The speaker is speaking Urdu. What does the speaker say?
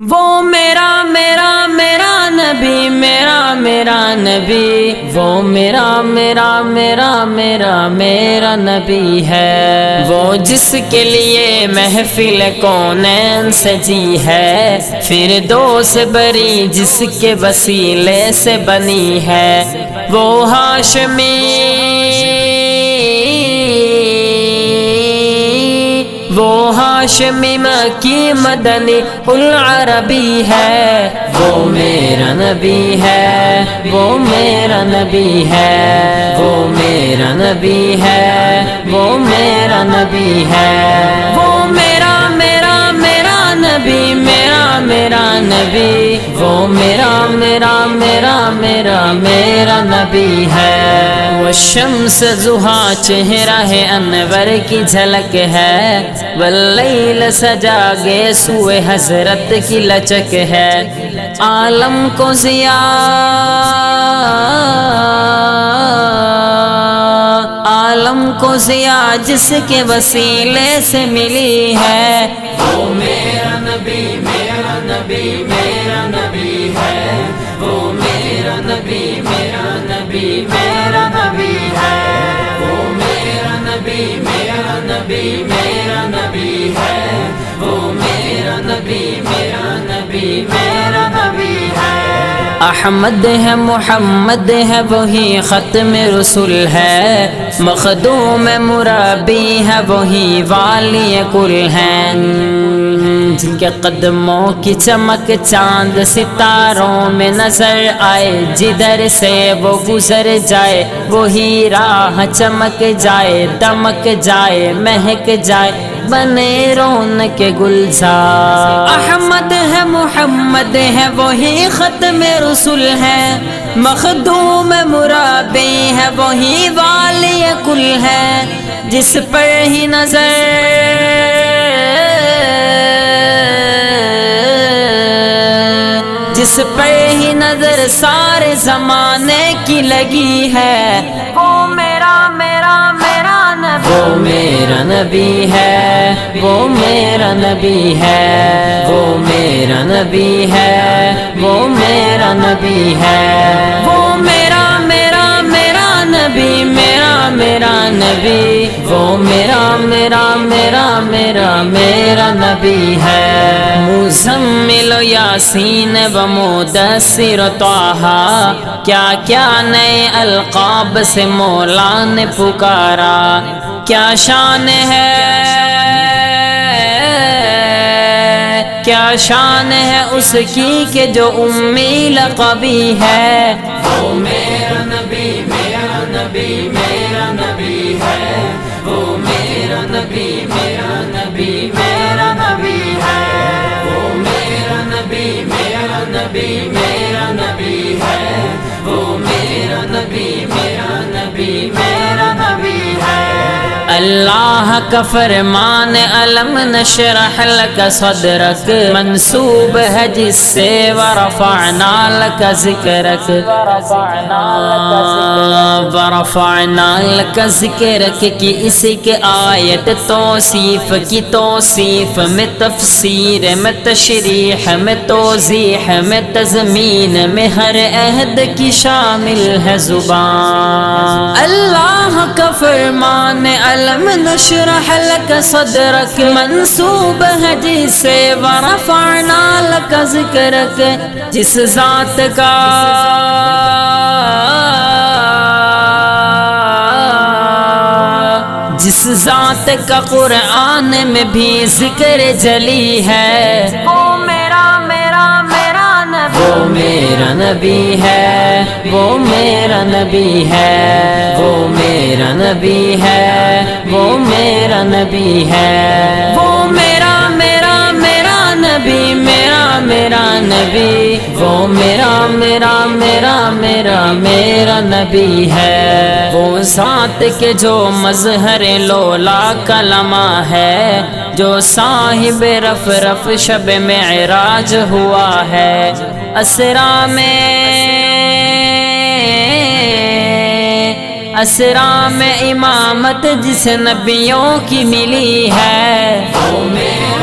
وہ میرا میرا میرا نبی، میرا میرا نبی۔ وہ میرا میرا میرا میرا میرا نبی ہے۔ وہ جس کے لیے محفل کونین سجی ہے۔ پھر دو سے بری جس کے وسیلے سے بنی ہے۔ وہ ہاشمی وہ ہاشمی مکی مدنی العربی ہے۔ وہ میرا نبی ہے، وہ میرا نبی ہے۔ وہ میرا نبی ہے، وہ میرا نبی ہے۔ وہ میرا میرا میرا نبی، میرا میرا نبی۔ وہ میرا میرا میرا میرا میرا نبی ہے۔ وہ شمس زہا چہرہ ہے، انور کی جھلک ہے۔ واللیل سجا گے سوئے حضرت کی لچک ہے۔ عالم کو ضیا عالم کو ضیا جس کے وسیلے سے ملی ہے۔ وہ میرا نبی میرا نبی، میرا احمد ہے، محمد ہے، وہی ختم رسول ہے۔ مخدوم مرابی ہے، وہی والی کل ہے جن کے قدموں کی چمک چاند ستاروں میں نظر آئے، جدھر سے وہ گزر جائے، وہی راہ چمک جائے، دمک جائے، مہک جائے۔ بنے رون کے گلزار۔ احمد ہے، محمد ہے، وہی ختم رسول ہے۔ مخدوم مرابی ہے وہی والی کل ہے۔ جس پر ہی نظر، جس پر ہی نظر سارے زمانے کی لگی ہے۔ وہ میرا میرا میرا وہ میرا نبی ہے، وہ میرا نبی ہے، وہ میرا نبی ہے، وہ میرا نبی ہے نبی، وہ میرا میرا میرا میرا میرا نبی ہے۔ مزمل و یاسین و مدثر و طاہا، کیا کیا نئے القاب سے مولا نے پکارا؟ کیا شان ہے؟ کیا شان ہے اس کی کہ جو امی لقبی ہے؟ وہ میرا نبی میرا نبی اللہ کا فرمان علم نشرح لك صدرك منصوب ہے جس سے، ورفعنا لك ذکرك ورفعنا لك ذکرك کی اسی کے آیت، توصیف کی توصیف میں تفسیر، میں تشریح، میں توضیح، میں تزمین میں ہر عہد کی شامل ہے زبان۔ اللہ کا فرمان علم نشرح لك صدرك، منصوب ہے جس سے ورفعنا لك ذکرك، جس ذات کا جس ذات کا قرآن میں بھی ذکر جلی ہے۔ میرا نبی ہے، وہ میرا نبی ہے، وہ میرا نبی ہے، وہ میرا نبی ہے، وہ میرا نبی میرا میرا نبی، وہ میرا میرا میرا میرا میرا نبی ہے۔ وہ ذات کے جو مظہر لولا کلمہ ہے، جو صاحب رف رف شب معراج ہوا ہے۔ اسرا میں اسرا میں امامت جس نبیوں کی ملی ہے۔ وہ میرا